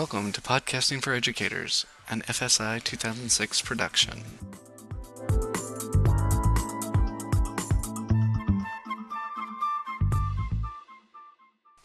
Welcome to Podcasting for Educators, an FSI 2006 production.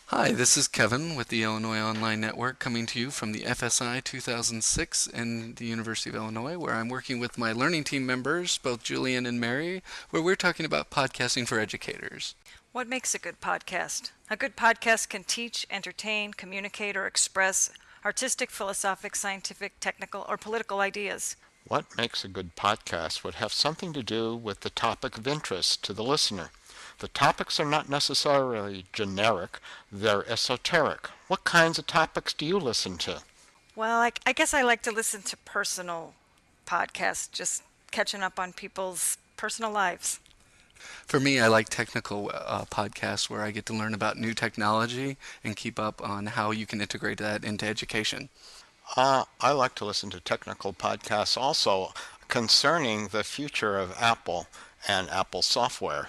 Hi, this is Kevin with the Illinois Online Network coming to you from the FSI 2006 in the University of Illinois, where I'm working with my learning team members, both Julian and Mary, where we're talking about podcasting for educators. What makes a good podcast? A good podcast can teach, entertain, communicate, or express artistic, philosophic, scientific, technical, or political ideas. What makes a good podcast would have something to do with the topic of interest to the listener. The topics are not necessarily generic, they're esoteric. What kinds of topics do you listen to? Well, I, I guess I like to listen to personal podcasts, just catching up on people's personal lives. For me, I like technical uh, podcasts where I get to learn about new technology and keep up on how you can integrate that into education. Uh, I like to listen to technical podcasts also concerning the future of Apple and Apple software.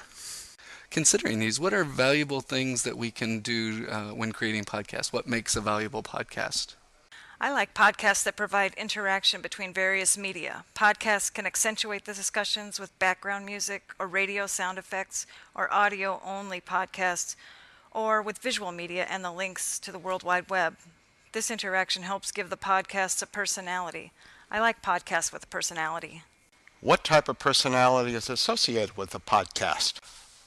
Considering these, what are valuable things that we can do uh, when creating podcasts? What makes a valuable podcast? I like podcasts that provide interaction between various media. Podcasts can accentuate the discussions with background music or radio sound effects or audio only podcasts or with visual media and the links to the World Wide Web. This interaction helps give the podcasts a personality. I like podcasts with a personality. What type of personality is associated with a podcast?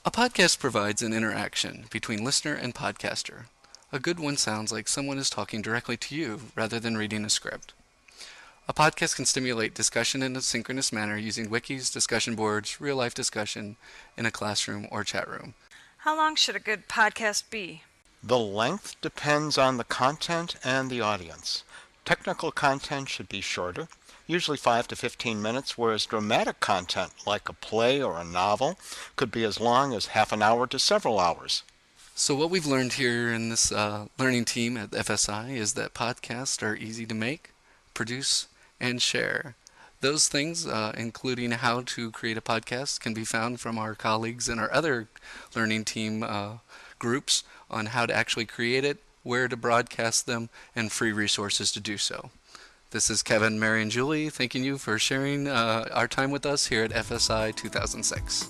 A podcast provides an interaction between listener and podcaster. A good one sounds like someone is talking directly to you rather than reading a script. A podcast can stimulate discussion in a synchronous manner using wikis, discussion boards, real life discussion in a classroom or chat room. How long should a good podcast be? The length depends on the content and the audience. Technical content should be shorter, usually 5 to 15 minutes, whereas dramatic content, like a play or a novel, could be as long as half an hour to several hours. So, what we've learned here in this uh, learning team at FSI is that podcasts are easy to make, produce, and share. Those things, uh, including how to create a podcast, can be found from our colleagues in our other learning team uh, groups on how to actually create it, where to broadcast them, and free resources to do so. This is Kevin, Mary, and Julie thanking you for sharing uh, our time with us here at FSI 2006.